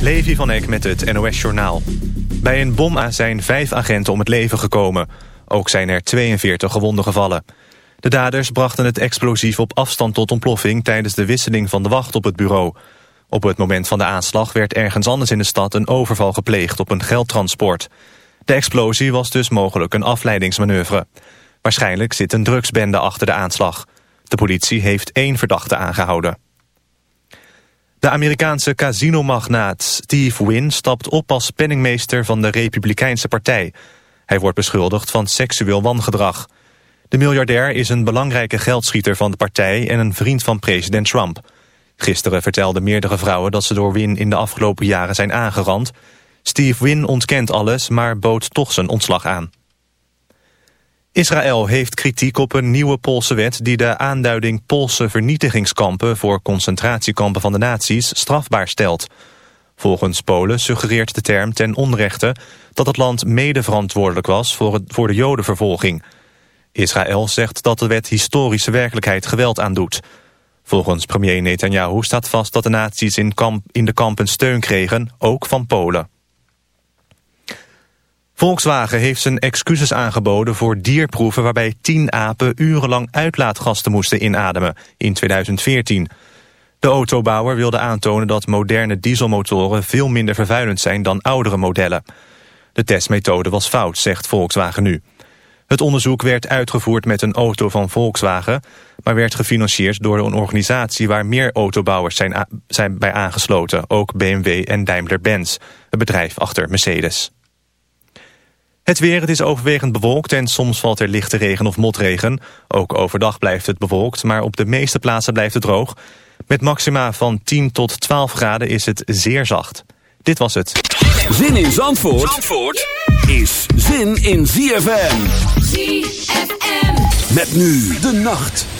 Levi van Eck met het NOS-journaal. Bij een bom zijn vijf agenten om het leven gekomen. Ook zijn er 42 gewonden gevallen. De daders brachten het explosief op afstand tot ontploffing... tijdens de wisseling van de wacht op het bureau. Op het moment van de aanslag werd ergens anders in de stad... een overval gepleegd op een geldtransport. De explosie was dus mogelijk een afleidingsmanoeuvre. Waarschijnlijk zit een drugsbende achter de aanslag. De politie heeft één verdachte aangehouden. De Amerikaanse casinomagnaat Steve Wynn stapt op als penningmeester van de Republikeinse Partij. Hij wordt beschuldigd van seksueel wangedrag. De miljardair is een belangrijke geldschieter van de partij en een vriend van president Trump. Gisteren vertelden meerdere vrouwen dat ze door Wynn in de afgelopen jaren zijn aangerand. Steve Wynn ontkent alles, maar bood toch zijn ontslag aan. Israël heeft kritiek op een nieuwe Poolse wet die de aanduiding Poolse vernietigingskampen voor concentratiekampen van de nazi's strafbaar stelt. Volgens Polen suggereert de term ten onrechte dat het land mede verantwoordelijk was voor de jodenvervolging. Israël zegt dat de wet historische werkelijkheid geweld aandoet. Volgens premier Netanyahu staat vast dat de nazi's in, kamp, in de kampen steun kregen, ook van Polen. Volkswagen heeft zijn excuses aangeboden voor dierproeven... waarbij tien apen urenlang uitlaatgasten moesten inademen in 2014. De autobouwer wilde aantonen dat moderne dieselmotoren... veel minder vervuilend zijn dan oudere modellen. De testmethode was fout, zegt Volkswagen nu. Het onderzoek werd uitgevoerd met een auto van Volkswagen... maar werd gefinancierd door een organisatie... waar meer autobouwers zijn, zijn bij aangesloten, ook BMW en Daimler-Benz... het bedrijf achter Mercedes. Het weer, het is overwegend bewolkt en soms valt er lichte regen of motregen. Ook overdag blijft het bewolkt, maar op de meeste plaatsen blijft het droog. Met maxima van 10 tot 12 graden is het zeer zacht. Dit was het. Zin in Zandvoort, Zandvoort is zin in ZFM. ZFM. Met nu de nacht.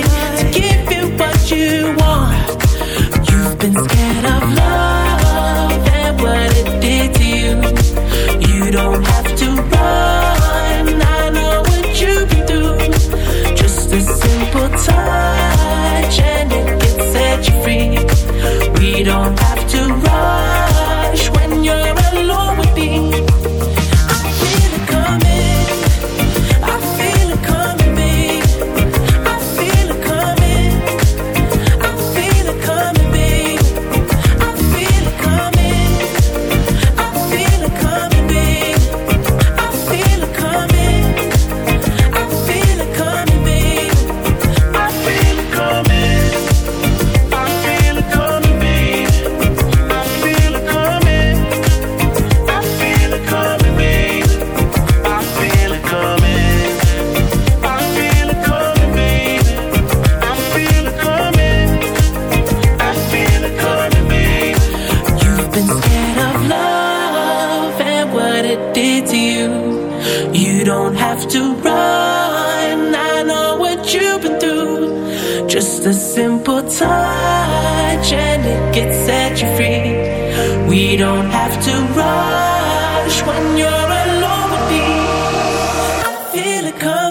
Come.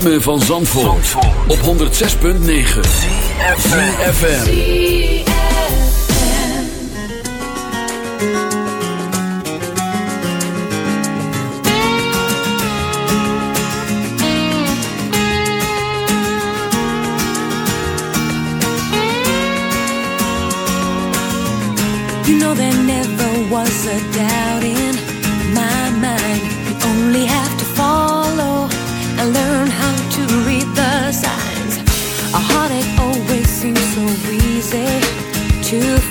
Ritme van Zandvoort, op 106.9 CFFM You know was a doubt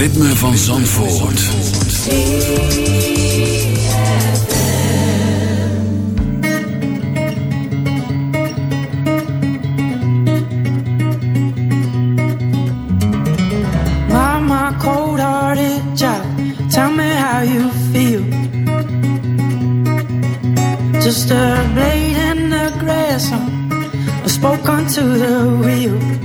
Ritme van Zandvoort. My cold-hearted child, tell me how you feel. Just a blade in the grass, I spoke onto the wheel.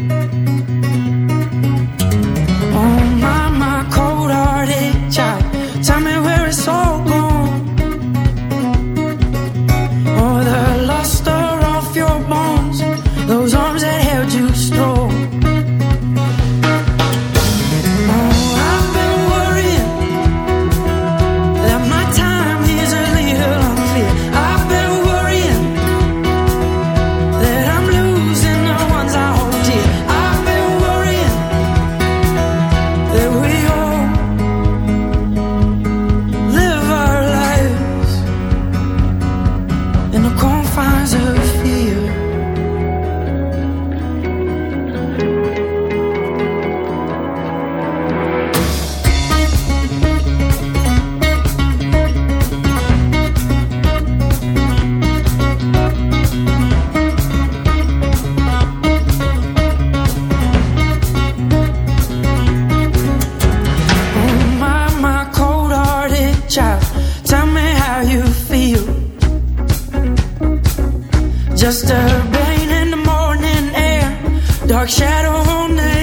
Just a rain in the morning air, dark shadow on the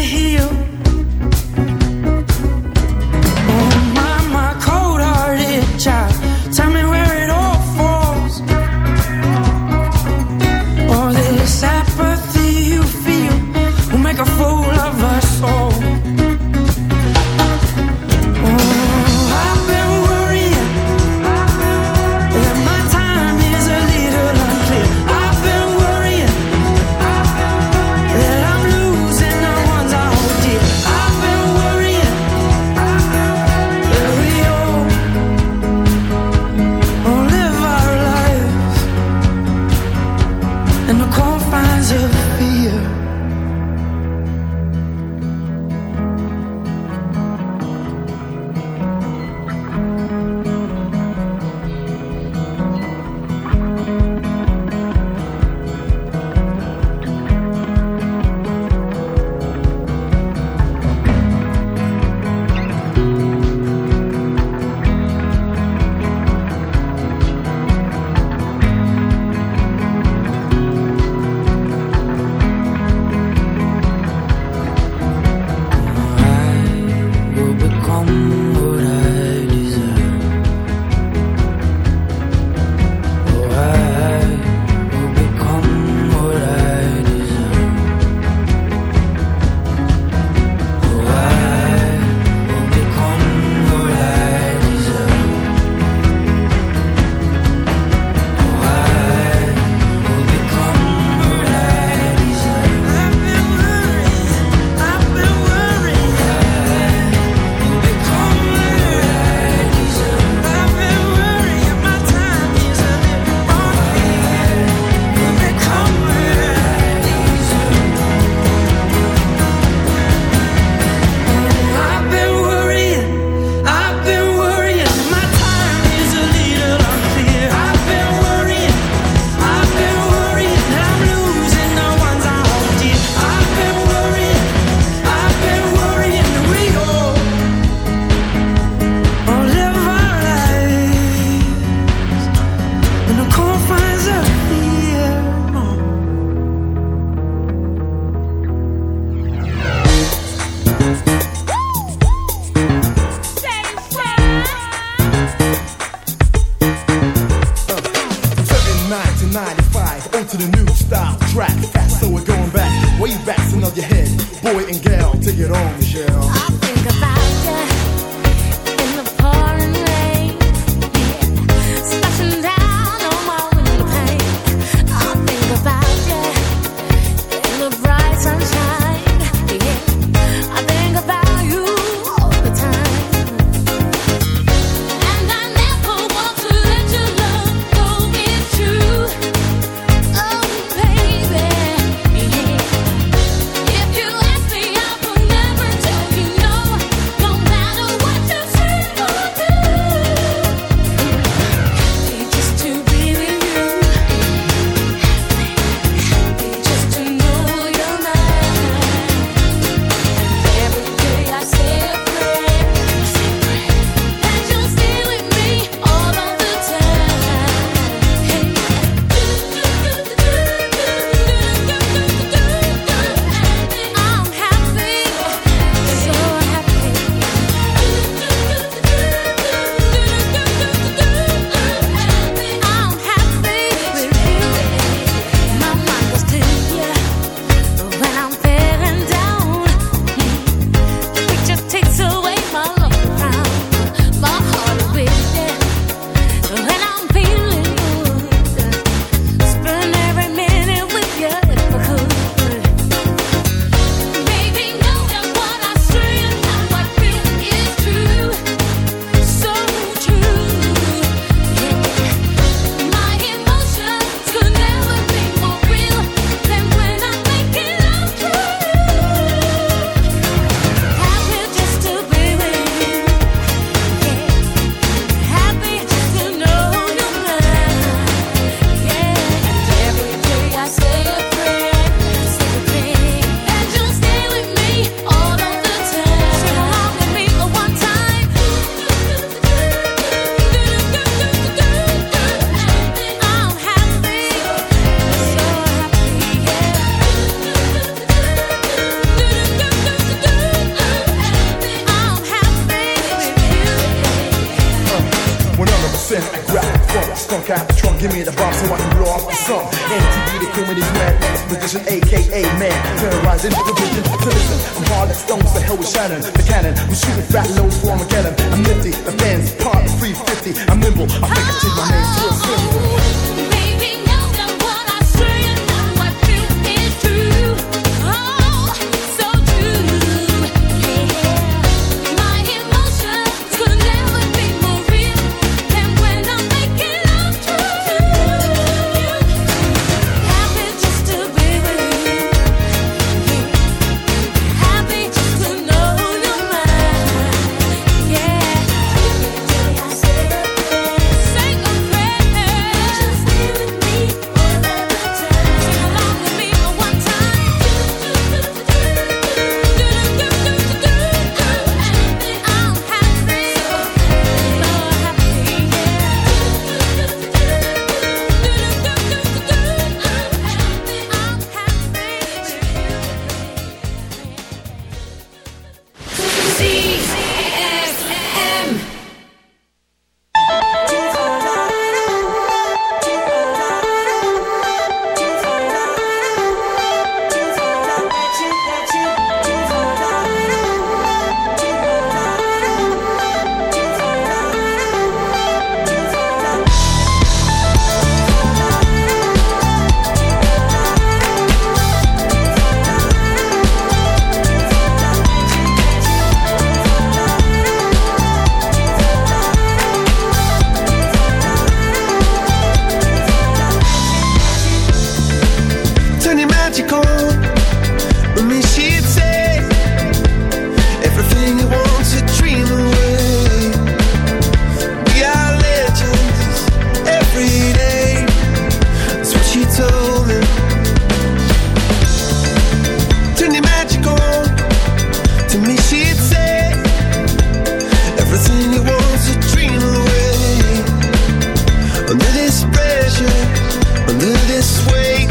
Under this weight,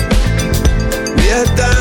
We are dying.